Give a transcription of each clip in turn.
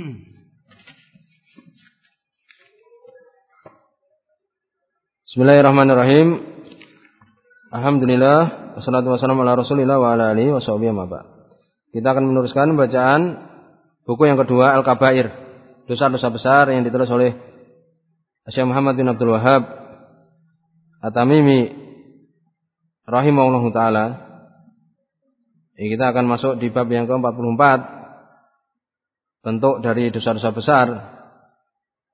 Bismillahirrahmanirrahim. Alhamdulillah wassalatu wassalamu ala Rasulillah wa ala alihi Kita akan meneruskan bacaan buku yang kedua Al-Kabair, dosa-dosa besar yang ditulis oleh Syekh Muhammad bin Abdul Wahab At-Tamimi rahimahullahu taala. Kita akan masuk di bab yang ke-44 bentuk dari dosa-dosa besar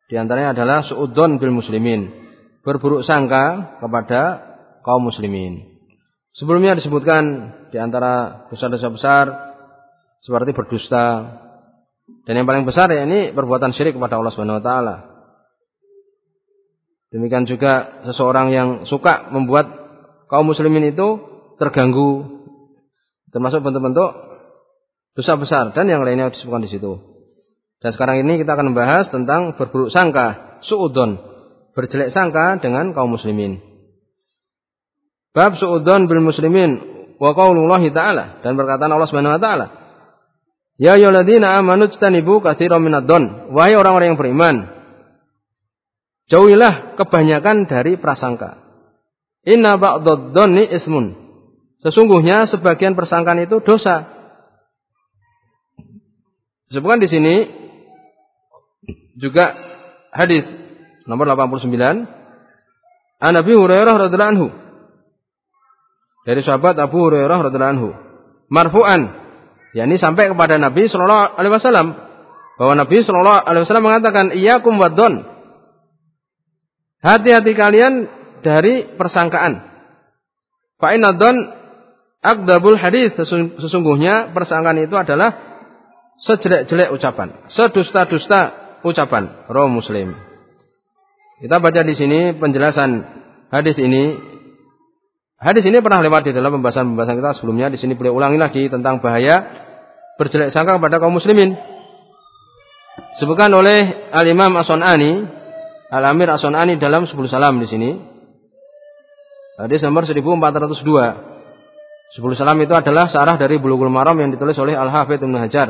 di antaranya adalah suudzon bil muslimin berburuk sangka kepada kaum muslimin. Sebelumnya disebutkan di antara dosa-dosa besar seperti berdusta dan yang paling besar ya ini perbuatan syirik kepada Allah Subhanahu wa taala. Demikian juga seseorang yang suka membuat kaum muslimin itu terganggu termasuk bentuk-bentuk dosa besar dan yang lainnya disebutkan di situ. Dan sekarang ini kita akan membahas tentang berburuk sangka, suudon, berjelek sangka dengan kaum muslimin. Bab suudzon bil muslimin wa qaulullah taala dan perkataan Allah Subhanahu wa taala. Ya ayyuhalladzina amanu tajtanibu katsiran minadh-dhon. Wahai orang-orang yang beriman, jauhilah kebanyakan dari prasangka. Inna ba'dadh-dhonni ismun. Sesungguhnya sebagian persangkaan itu dosa. Disebutkan di sini juga hadis nomor 89 An Nabi Hurairah radhiyallahu anhu. Dari sahabat Abu Hurairah radhiyallahu anhu. Marfu'an. Yakni sampai kepada Nabi sallallahu alaihi wasallam. Bahwa Nabi sallallahu alaihi wasallam mengatakan iyyakum wadon hati-hati kalian dari persangkaan. Fa inna akdabul hadis. Sesungguhnya persangkaan itu adalah sejelek-jelek ucapan. Sedusta-dusta ucapan roh muslim kita baca di sini penjelasan hadis ini. Hadis ini pernah lewat di dalam pembahasan-pembahasan kita sebelumnya. Di sini boleh ulangi lagi tentang bahaya berjelek sangka kepada kaum muslimin. Sebutkan oleh Al-Imam As-Sunani, Al-Amir As-Sunani dalam 10 salam di sini. Hadis nomor 1402. 10 salam itu adalah sarah dari Bulughul Maram yang ditulis oleh Al-Hafidz Ibnu Hajar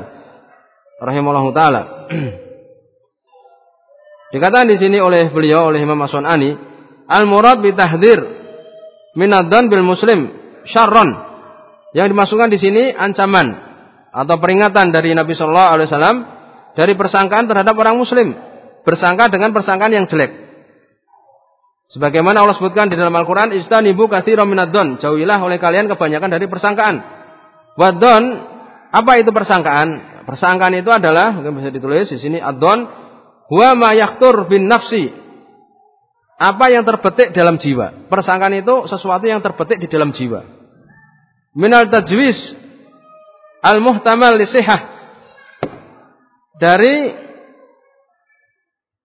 rahimahullahu taala. Dikatakan di sini oleh beliau oleh Imam As-Sunani, al-murad bi tahdzir minadhan bil muslim syarron. Yang dimasukkan di sini ancaman atau peringatan dari Nabi sallallahu alaihi wasallam dari persangkaan terhadap orang muslim, bersangka dengan persangkaan yang jelek. Sebagaimana Allah sebutkan di dalam Al-Qur'an, "Istanibu katsiran minadh Jauhilah oleh kalian kebanyakan dari persangkaan. Wadon, apa itu persangkaan? Persangkaan itu adalah mungkin bisa ditulis di sini adon Huwa ma bin nafsi. Apa yang terbetik dalam jiwa. Persangkaan itu sesuatu yang terbetik di dalam jiwa. Minal tajwis al-muhtamal lisihah. Dari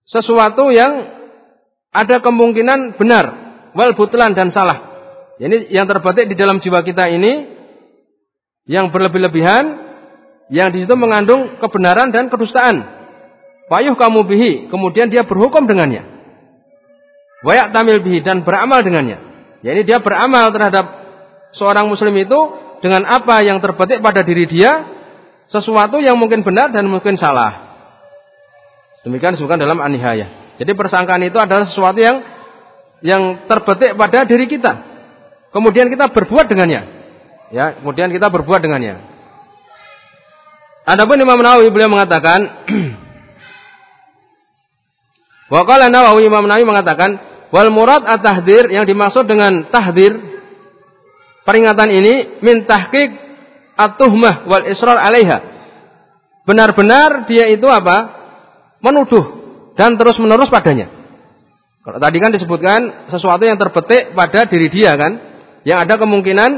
sesuatu yang ada kemungkinan benar, wal butlan dan salah. Ini yang terbetik di dalam jiwa kita ini yang berlebih-lebihan yang di situ mengandung kebenaran dan kedustaan. Payuh kamu bihi, kemudian dia berhukum dengannya. Wayak tamil bihi dan beramal dengannya. Jadi dia beramal terhadap seorang muslim itu dengan apa yang terbetik pada diri dia, sesuatu yang mungkin benar dan mungkin salah. Demikian disebutkan dalam anihaya. Jadi persangkaan itu adalah sesuatu yang yang terbetik pada diri kita. Kemudian kita berbuat dengannya. Ya, kemudian kita berbuat dengannya. Adapun Imam Nawawi beliau mengatakan Wa qala Nawawi Imam Nawawi mengatakan wal murad at-tahdir yang dimaksud dengan tahdir peringatan ini min tahqiq at-tuhmah wal israr 'alaiha. Benar-benar dia itu apa? menuduh dan terus-menerus padanya. Kalau tadi kan disebutkan sesuatu yang terbetik pada diri dia kan, yang ada kemungkinan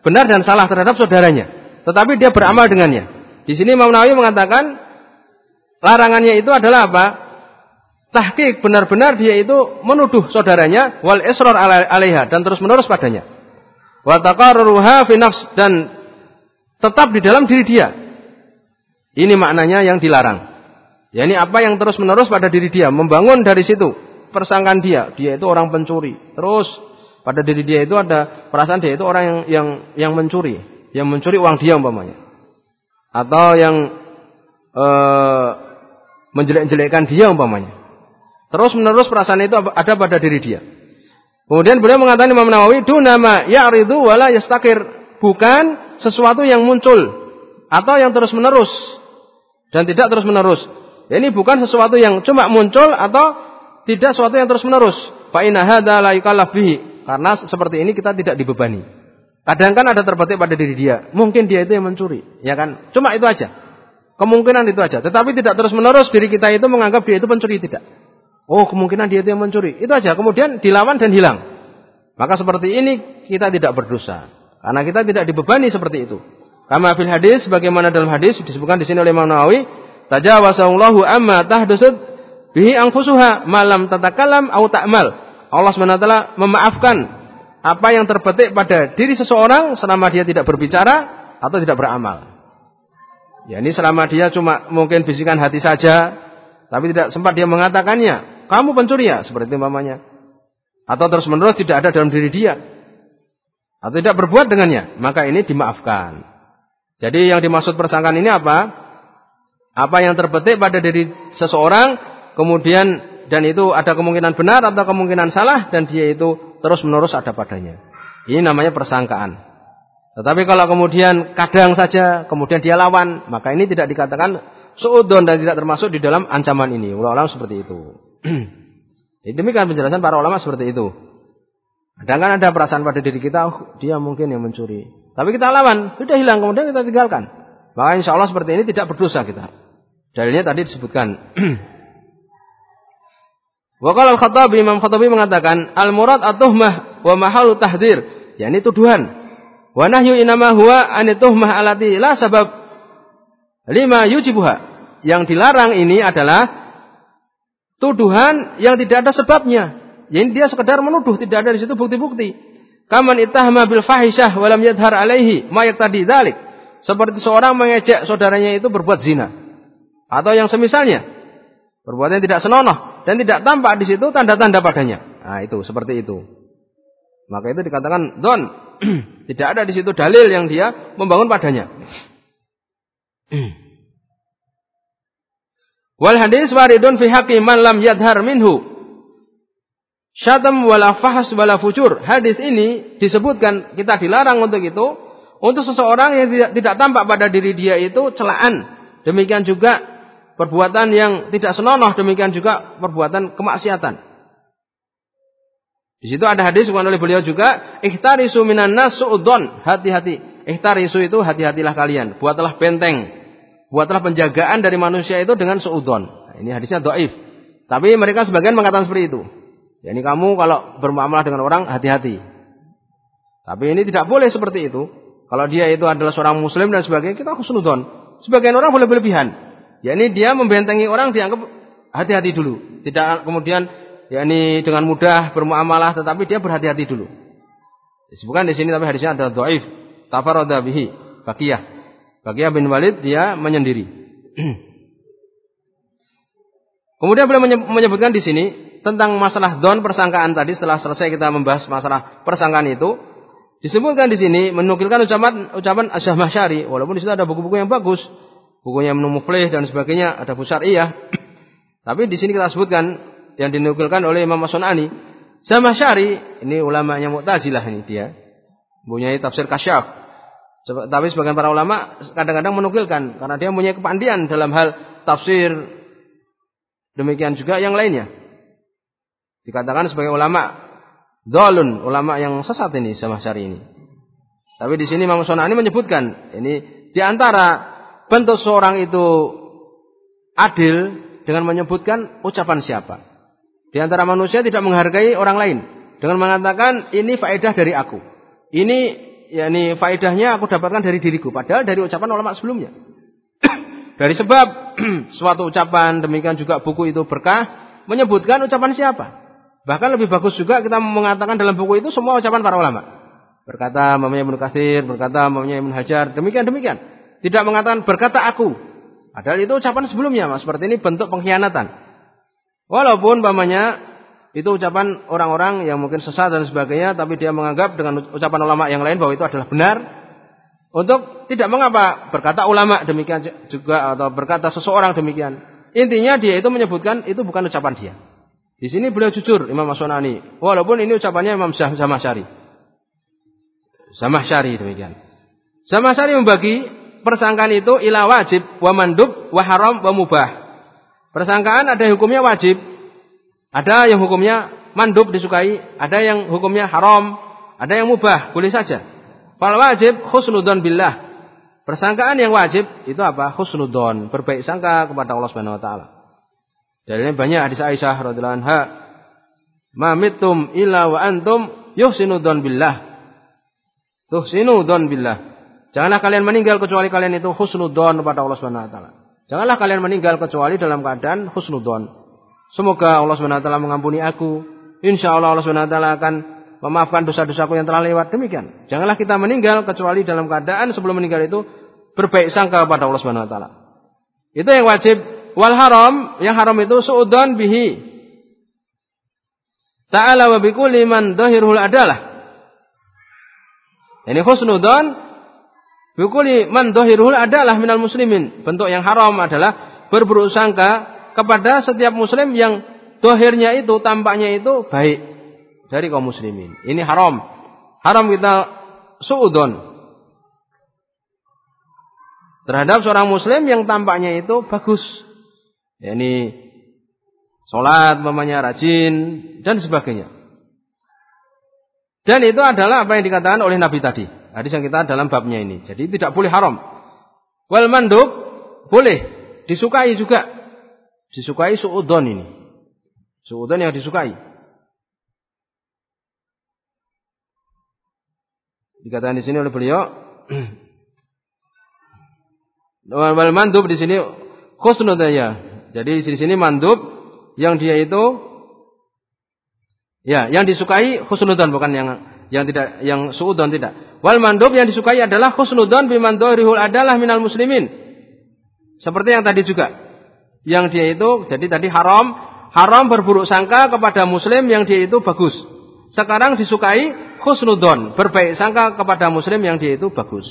benar dan salah terhadap saudaranya. Tetapi dia beramal dengannya. Di sini Imam Nawawi mengatakan larangannya itu adalah apa? Tahqiq benar-benar dia itu menuduh saudaranya wal israr alaiha dan terus menerus padanya. Wa taqarruha fi nafs dan tetap di dalam diri dia. Ini maknanya yang dilarang. Ya ini apa yang terus menerus pada diri dia, membangun dari situ persangkaan dia, dia itu orang pencuri. Terus pada diri dia itu ada perasaan dia itu orang yang yang yang mencuri, yang mencuri uang dia umpamanya. Atau yang eh, menjelek-jelekkan dia umpamanya. Terus menerus perasaan itu ada pada diri dia. Kemudian beliau mengatakan Imam Nawawi, nama ya'ridu wala yastakir." Bukan sesuatu yang muncul atau yang terus menerus dan tidak terus menerus. Ini bukan sesuatu yang cuma muncul atau tidak sesuatu yang terus menerus. Fa Karena seperti ini kita tidak dibebani. Kadang kan ada terbetik pada diri dia. Mungkin dia itu yang mencuri, ya kan? Cuma itu aja. Kemungkinan itu aja. Tetapi tidak terus menerus diri kita itu menganggap dia itu pencuri tidak. Oh kemungkinan dia itu yang mencuri. Itu aja. Kemudian dilawan dan hilang. Maka seperti ini kita tidak berdosa. Karena kita tidak dibebani seperti itu. Kama fil hadis, bagaimana dalam hadis disebutkan di sini oleh Imam Nawawi, tajawasallahu amma tahdusud bihi angfusuha malam tatakalam au ta'mal. Allah SWT memaafkan apa yang terbetik pada diri seseorang selama dia tidak berbicara atau tidak beramal. Ya ini selama dia cuma mungkin bisikan hati saja, tapi tidak sempat dia mengatakannya. Kamu pencuri ya, seperti itu. Atau terus menerus tidak ada dalam diri dia. Atau tidak berbuat dengannya. Maka ini dimaafkan. Jadi yang dimaksud persangkaan ini apa? Apa yang terbetik pada diri seseorang, kemudian dan itu ada kemungkinan benar atau kemungkinan salah, dan dia itu terus menerus ada padanya. Ini namanya persangkaan. Tetapi kalau kemudian kadang saja, kemudian dia lawan, maka ini tidak dikatakan suudon dan tidak termasuk di dalam ancaman ini. Ulang-ulang seperti itu. Demikian penjelasan para ulama seperti itu. Kadang ada perasaan pada diri kita, oh, dia mungkin yang mencuri. Tapi kita lawan, sudah hilang, kemudian kita tinggalkan. Maka insya Allah seperti ini tidak berdosa kita. Dalilnya tadi disebutkan. Wakal al-Khattabi, Imam Khattabi mengatakan, Al-murad atuhmah wa mahalu tahdir. Ya ini tuduhan. Wa nahyu inama huwa anituhmah alati la sabab lima yujibuha. Yang dilarang ini adalah tuduhan yang tidak ada sebabnya. Jadi dia sekedar menuduh, tidak ada di situ bukti-bukti. Kaman itahma bil fahisyah walam yadhar alaihi ma tadi dalik. Seperti seorang mengejek saudaranya itu berbuat zina. Atau yang semisalnya. Perbuatan yang tidak senonoh dan tidak tampak di situ tanda-tanda padanya. Nah, itu seperti itu. Maka itu dikatakan don. tidak ada di situ dalil yang dia membangun padanya. Wal hadis waridun fi haqqi man lam yadhar minhu. Syatam wala fahas wala fujur. Hadis ini disebutkan kita dilarang untuk itu untuk seseorang yang tidak, tidak tampak pada diri dia itu celaan. Demikian juga perbuatan yang tidak senonoh, demikian juga perbuatan kemaksiatan. Di situ ada hadis bukan oleh beliau juga, ikhtarisu minan nas su'udon, hati-hati. Ikhtarisu itu hati-hatilah kalian, buatlah benteng buatlah penjagaan dari manusia itu dengan seudon. Nah, ini hadisnya doif. Tapi mereka sebagian mengatakan seperti itu. Ya, ini kamu kalau bermuamalah dengan orang hati-hati. Tapi ini tidak boleh seperti itu. Kalau dia itu adalah seorang muslim dan sebagainya, kita husnudon. Sebagian orang boleh berlebihan. Ya ini dia membentengi orang dianggap hati-hati dulu. Tidak kemudian ya ini dengan mudah bermuamalah tetapi dia berhati-hati dulu. Disebutkan di sini tapi hadisnya adalah doif. Tafarada bihi. Bakiyah. Bagi bin Walid dia menyendiri. Kemudian beliau menyebutkan di sini tentang masalah don persangkaan tadi. Setelah selesai kita membahas masalah persangkaan itu disebutkan di sini menukilkan ucapan ucapan Asyah Mahsyari walaupun di situ ada buku-buku yang bagus bukunya Ibnu Muflih dan sebagainya ada Busariyah tapi di sini kita sebutkan yang dinukilkan oleh Imam Sunani Syari ini ulamanya Mu'tazilah ini dia. Punya tafsir Kasyaf tapi sebagian para ulama kadang-kadang menukilkan karena dia punya kepandian dalam hal tafsir demikian juga yang lainnya. Dikatakan sebagai ulama dolun, ulama yang sesat ini sama syari ini. Tapi di sini Imam Sonani menyebutkan ini di antara bentuk seorang itu adil dengan menyebutkan ucapan siapa. Di antara manusia tidak menghargai orang lain dengan mengatakan ini faedah dari aku. Ini yakni faedahnya aku dapatkan dari diriku padahal dari ucapan ulama sebelumnya. dari sebab suatu ucapan demikian juga buku itu berkah menyebutkan ucapan siapa. Bahkan lebih bagus juga kita mengatakan dalam buku itu semua ucapan para ulama. Berkata mamanya Ibnu Katsir, berkata mamanya Ibnu Hajar, demikian demikian. Tidak mengatakan berkata aku. Padahal itu ucapan sebelumnya, Mas. Seperti ini bentuk pengkhianatan. Walaupun mamanya itu ucapan orang-orang yang mungkin sesat dan sebagainya, tapi dia menganggap dengan ucapan ulama yang lain bahwa itu adalah benar. Untuk tidak mengapa berkata ulama demikian juga atau berkata seseorang demikian. Intinya dia itu menyebutkan itu bukan ucapan dia. Di sini beliau jujur Imam As-Sunani, walaupun ini ucapannya Imam Syari. Zamah Syari demikian. Zamah Syari membagi persangkaan itu ila wajib, wa mandub, wa haram, wa mubah. Persangkaan ada hukumnya wajib, ada yang hukumnya mandub disukai, ada yang hukumnya haram, ada yang mubah, boleh saja. Fal wajib husnudon billah. Persangkaan yang wajib itu apa? Husnudon, berbaik sangka kepada Allah Subhanahu wa taala. Dalilnya banyak hadis Aisyah radhiyallahu anha. Ma mittum illa wa antum yuhsinudon billah. Tuhsinudon billah. Janganlah kalian meninggal kecuali kalian itu husnudon kepada Allah Subhanahu wa taala. Janganlah kalian meninggal kecuali dalam keadaan husnudon. Semoga Allah taala mengampuni aku. Insya Allah Allah taala akan memaafkan dosa-dosaku yang telah lewat. Demikian. Janganlah kita meninggal kecuali dalam keadaan sebelum meninggal itu berbaik sangka kepada Allah taala. Itu yang wajib Wal haram, yang haram itu suudon bihi. Ta'ala wa bikulli man dahirul adalah. Ini khusnudon bikulli man dahirul adalah minal muslimin. Bentuk yang haram adalah berburuk sangka kepada setiap muslim yang dohirnya itu, tampaknya itu baik dari kaum muslimin. Ini haram. Haram kita suudon terhadap seorang muslim yang tampaknya itu bagus yakni sholat, mamanya rajin dan sebagainya. Dan itu adalah apa yang dikatakan oleh Nabi tadi. Hadis yang kita dalam babnya ini. Jadi tidak boleh haram. Wal mandub boleh disukai juga. Disukai suudon ini. Suudon yang disukai. Dikatakan di sini oleh beliau wal mandub di sini khusnudaya jadi di sini mandub yang dia itu ya, yang disukai husnudon bukan yang yang tidak yang suudon tidak. Wal mandub yang disukai adalah husnudon bimandorihul adalah minal muslimin. Seperti yang tadi juga. Yang dia itu jadi tadi haram haram berburuk sangka kepada muslim yang dia itu bagus. Sekarang disukai husnudon, berbaik sangka kepada muslim yang dia itu bagus.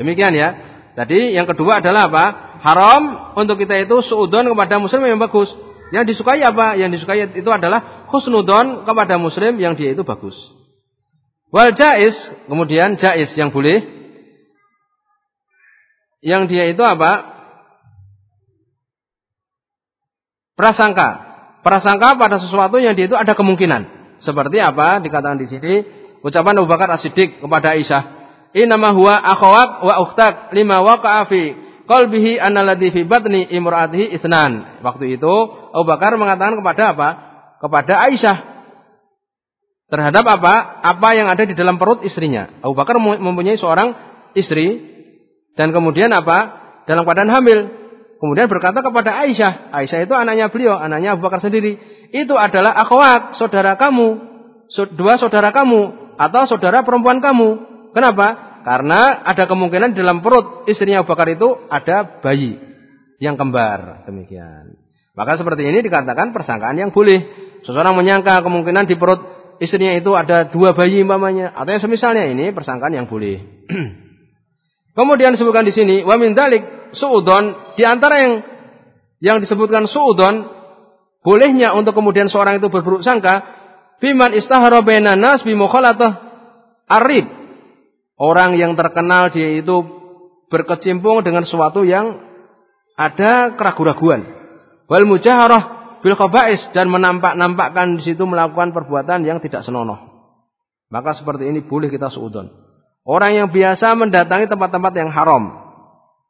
Demikian ya. Tadi yang kedua adalah apa? haram untuk kita itu suudon kepada muslim yang bagus. Yang disukai apa? Yang disukai itu adalah husnudon kepada muslim yang dia itu bagus. Wal jais, kemudian jais yang boleh. Yang dia itu apa? Prasangka. Prasangka pada sesuatu yang dia itu ada kemungkinan. Seperti apa? Dikatakan di sini ucapan Abu Bakar As-Siddiq kepada Aisyah. Inama huwa akhawak wa ukhtak lima waqa'a fi qalbihi annalladzi fi batni imraatihi isnan. Waktu itu Abu Bakar mengatakan kepada apa? Kepada Aisyah. Terhadap apa? Apa yang ada di dalam perut istrinya. Abu Bakar mempunyai seorang istri dan kemudian apa? Dalam keadaan hamil. Kemudian berkata kepada Aisyah. Aisyah itu anaknya beliau, anaknya Abu Bakar sendiri. Itu adalah akhwat, saudara kamu. Dua saudara kamu atau saudara perempuan kamu. Kenapa? Karena ada kemungkinan di dalam perut istrinya Abu Bakar itu ada bayi yang kembar. Demikian. Maka seperti ini dikatakan persangkaan yang boleh. Seseorang menyangka kemungkinan di perut istrinya itu ada dua bayi umpamanya. Atau yang semisalnya ini persangkaan yang boleh. Kemudian disebutkan di sini wa min dalik suudon di antara yang yang disebutkan suudon bolehnya untuk kemudian seorang itu berburuk sangka biman istahara bainan nas bi arib Orang yang terkenal dia itu berkecimpung dengan sesuatu yang ada keraguan-raguan. Wal mujaharah bil khaba'is dan menampak-nampakkan di situ melakukan perbuatan yang tidak senonoh. Maka seperti ini boleh kita suudon. Orang yang biasa mendatangi tempat-tempat yang haram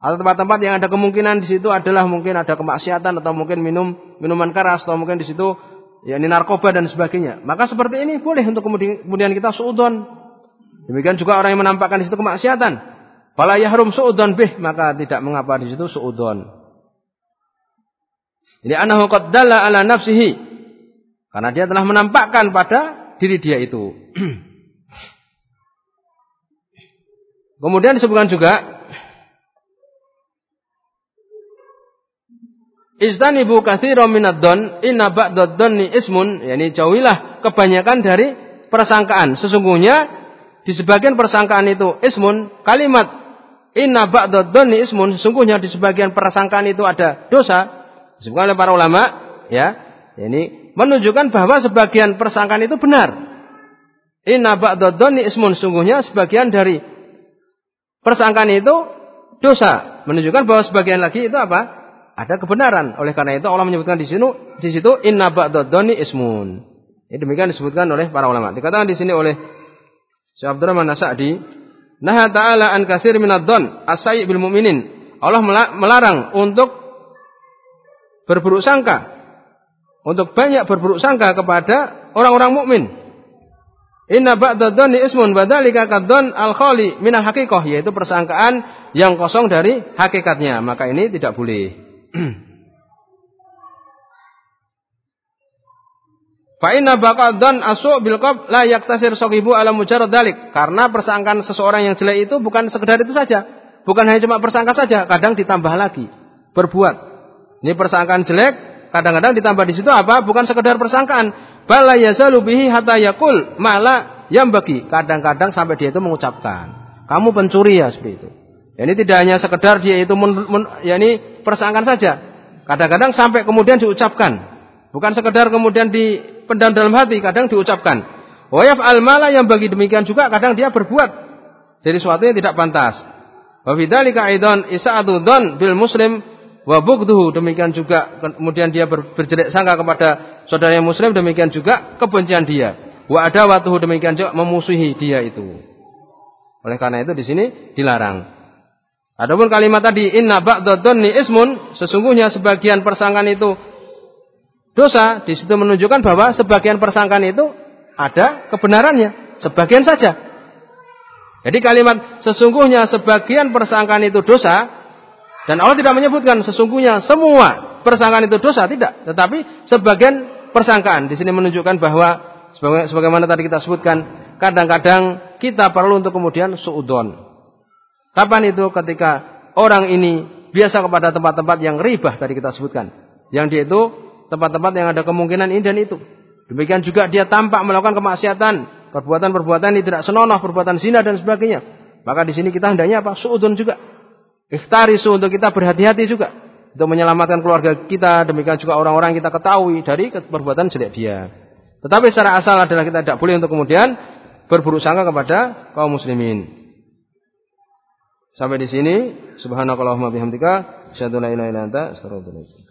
atau tempat-tempat yang ada kemungkinan di situ adalah mungkin ada kemaksiatan atau mungkin minum minuman keras atau mungkin di situ ya ini narkoba dan sebagainya. Maka seperti ini boleh untuk kemudian kita suudon Demikian juga orang yang menampakkan di situ kemaksiatan. Fala yahrum su'udon bih, maka tidak mengapa di situ su'udon. Ini anahu qad dalla ala nafsihi. Karena dia telah menampakkan pada diri dia itu. Kemudian disebutkan juga Istanibu katsiran minad don inna ba'dad dhanni ismun, yakni jauhilah kebanyakan dari persangkaan. Sesungguhnya di sebagian persangkaan itu ismun kalimat inna ba'da ismun sesungguhnya di sebagian persangkaan itu ada dosa oleh para ulama, ya, ini menunjukkan bahwa sebagian persangkaan itu benar. Inna ba'dadoni ismun sungguhnya sebagian dari persangkaan itu dosa. Menunjukkan bahwa sebagian lagi itu apa? Ada kebenaran. Oleh karena itu Allah menyebutkan di sini di situ inna ba'dadoni ismun. Ini demikian disebutkan oleh para ulama. Dikatakan di sini oleh Syekh Abdurrahman Nasa'di, "Naha ta'ala an katsir minadh-dhon asai bil mu'minin." Allah melarang untuk berburuk sangka untuk banyak berburuk sangka kepada orang-orang mukmin. Inna ba'dadh-dhonni ismun badzalika kadzon al-khali minal haqiqah yaitu persangkaan yang kosong dari hakikatnya. Maka ini tidak boleh. Fa inna baqadhan asu bil qab la yaktasir sahibu ala mujarrad dalik. Karena persangkaan seseorang yang jelek itu bukan sekedar itu saja. Bukan hanya cuma persangka saja, kadang ditambah lagi. Berbuat. Ini persangkaan jelek, kadang-kadang ditambah di situ apa? Bukan sekedar persangkaan. Bala yazalu bihi hatta mala yang bagi. Kadang-kadang sampai dia itu mengucapkan. Kamu pencuri ya seperti itu. Ini tidak hanya sekedar dia itu men, men, ya ini persangkaan saja. Kadang-kadang sampai kemudian diucapkan. Bukan sekedar kemudian dipendam dalam hati, kadang diucapkan. Wayaf al mala yang bagi demikian juga kadang dia berbuat dari sesuatu yang tidak pantas. Wa bidzalika aidan isa'atu dzan bil muslim wa bughdhuhu demikian juga kemudian dia ber, berjelek sangka kepada saudara yang muslim demikian juga kebencian dia. Wa adawatuhu demikian juga memusuhi dia itu. Oleh karena itu di sini dilarang. Adapun kalimat tadi inna ba'dadh-dhanni ismun sesungguhnya sebagian persangkaan itu dosa di situ menunjukkan bahwa sebagian persangkaan itu ada kebenarannya, sebagian saja. Jadi kalimat sesungguhnya sebagian persangkaan itu dosa dan Allah tidak menyebutkan sesungguhnya semua persangkaan itu dosa tidak, tetapi sebagian persangkaan di sini menunjukkan bahwa sebagaimana tadi kita sebutkan kadang-kadang kita perlu untuk kemudian suudon. Kapan itu ketika orang ini biasa kepada tempat-tempat yang ribah tadi kita sebutkan, yang dia itu tempat-tempat yang ada kemungkinan ini dan itu. Demikian juga dia tampak melakukan kemaksiatan perbuatan-perbuatan yang tidak senonoh, perbuatan zina dan sebagainya. Maka di sini kita hendaknya apa? Suudun juga. Ikhtarisu untuk kita berhati-hati juga untuk menyelamatkan keluarga kita, demikian juga orang-orang kita ketahui dari perbuatan jelek dia. Tetapi secara asal adalah kita tidak boleh untuk kemudian berburuk sangka kepada kaum muslimin. Sampai di sini, subhanakallahumma bihamdika, asyhadu an la ilaha